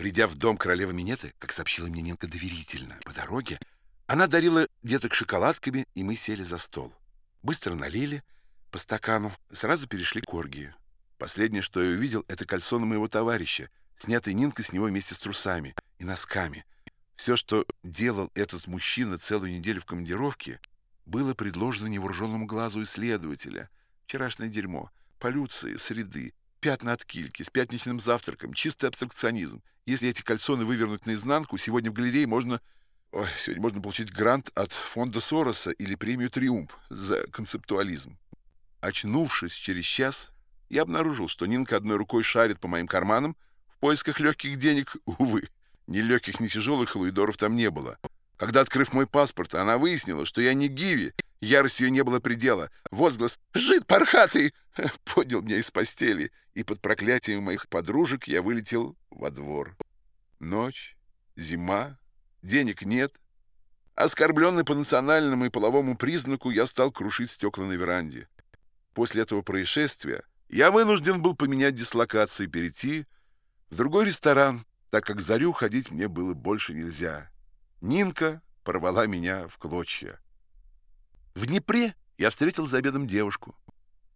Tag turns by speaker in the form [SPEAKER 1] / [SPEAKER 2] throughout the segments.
[SPEAKER 1] Придя в дом королевы Минеты, как сообщила мне Нинка доверительно, по дороге, она дарила деток шоколадками, и мы сели за стол. Быстро налили по стакану, сразу перешли к оргии. Последнее, что я увидел, это кольцо на моего товарища, снятое Нинкой с него вместе с трусами и носками. Все, что делал этот мужчина целую неделю в командировке, было предложено невооруженному глазу исследователя. Вчерашнее дерьмо, полюции, среды, пятна от кильки, с пятничным завтраком, чистый абстракционизм. Если эти кальсоны вывернуть наизнанку, сегодня в галерее можно... Ой, сегодня можно получить грант от фонда Сороса или премию «Триумф» за концептуализм. Очнувшись через час, я обнаружил, что Нинка одной рукой шарит по моим карманам в поисках легких денег, увы. Ни легких, ни тяжелых луидоров там не было. Когда, открыв мой паспорт, она выяснила, что я не Гиви, ярость ее не было предела. Возглас «Жид пархатый!» поднял меня из постели, и под проклятием моих подружек я вылетел во двор. Ночь, зима, денег нет. Оскорбленный по национальному и половому признаку, я стал крушить стекла на веранде. После этого происшествия я вынужден был поменять дислокацию и перейти в другой ресторан, так как зарю ходить мне было больше нельзя. Нинка порвала меня в клочья. В Днепре я встретил за обедом девушку.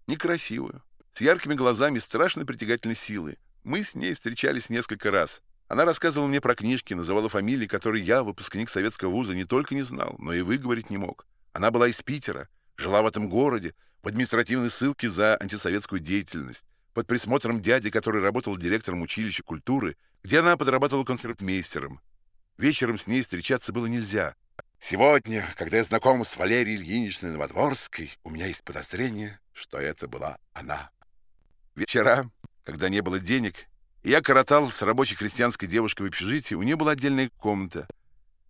[SPEAKER 1] Некрасивую, с яркими глазами страшно притягательной силы. Мы с ней встречались несколько раз. Она рассказывала мне про книжки, называла фамилии, которые я, выпускник советского вуза, не только не знал, но и выговорить не мог. Она была из Питера, жила в этом городе, в административной ссылке за антисоветскую деятельность, под присмотром дяди, который работал директором училища культуры, где она подрабатывала концертмейстером. Вечером с ней встречаться было нельзя. Сегодня, когда я знаком с Валерией Ильиничной Новодворской, у меня есть подозрение, что это была она. Вечера, когда не было денег, я коротал с рабочей крестьянской девушкой в общежитии, у нее была отдельная комната.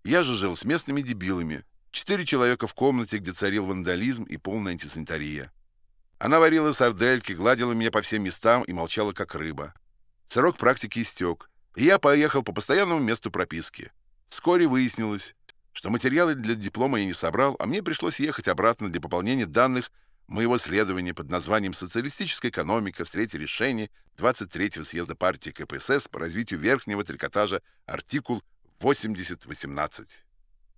[SPEAKER 1] Я же жил с местными дебилами, Четыре человека в комнате, где царил вандализм и полная антисанитария. Она варила сардельки, гладила меня по всем местам и молчала, как рыба. Срок практики истек, и я поехал по постоянному месту прописки. Вскоре выяснилось, что материалы для диплома я не собрал, а мне пришлось ехать обратно для пополнения данных моего исследования под названием «Социалистическая экономика в свете решений 23-го съезда партии КПСС по развитию верхнего трикотажа артикул 8018».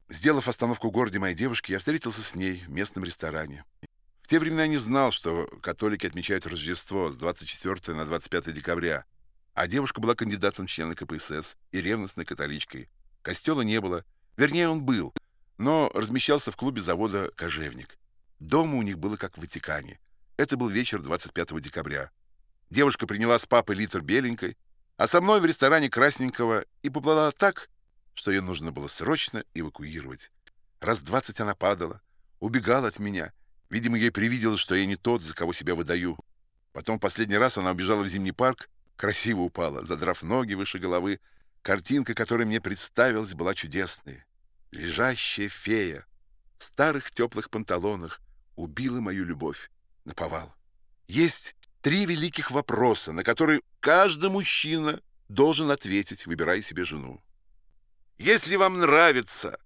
[SPEAKER 1] Сделав остановку в городе моей девушки, я встретился с ней в местном ресторане. В те времена я не знал, что католики отмечают Рождество с 24 на 25 декабря, а девушка была кандидатом в члены КПСС и ревностной католичкой. Костела не было, вернее, он был, но размещался в клубе завода «Кожевник». Дома у них было как в Ватикане. Это был вечер 25 декабря. Девушка приняла с папой литр беленькой, а со мной в ресторане красненького и поплыла так, что ее нужно было срочно эвакуировать. Раз двадцать она падала, убегала от меня. Видимо, ей привиделось, что я не тот, за кого себя выдаю. Потом последний раз она убежала в зимний парк, красиво упала, задрав ноги выше головы. Картинка, которая мне представилась, была чудесной. Лежащая фея в старых теплых панталонах убила мою любовь. Наповал. Есть три великих вопроса, на которые каждый мужчина должен ответить, выбирая себе жену. Если вам нравится,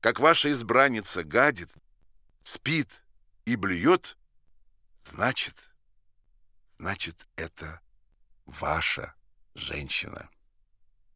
[SPEAKER 1] как ваша избранница гадит, спит и блюет, значит, значит, это ваша женщина.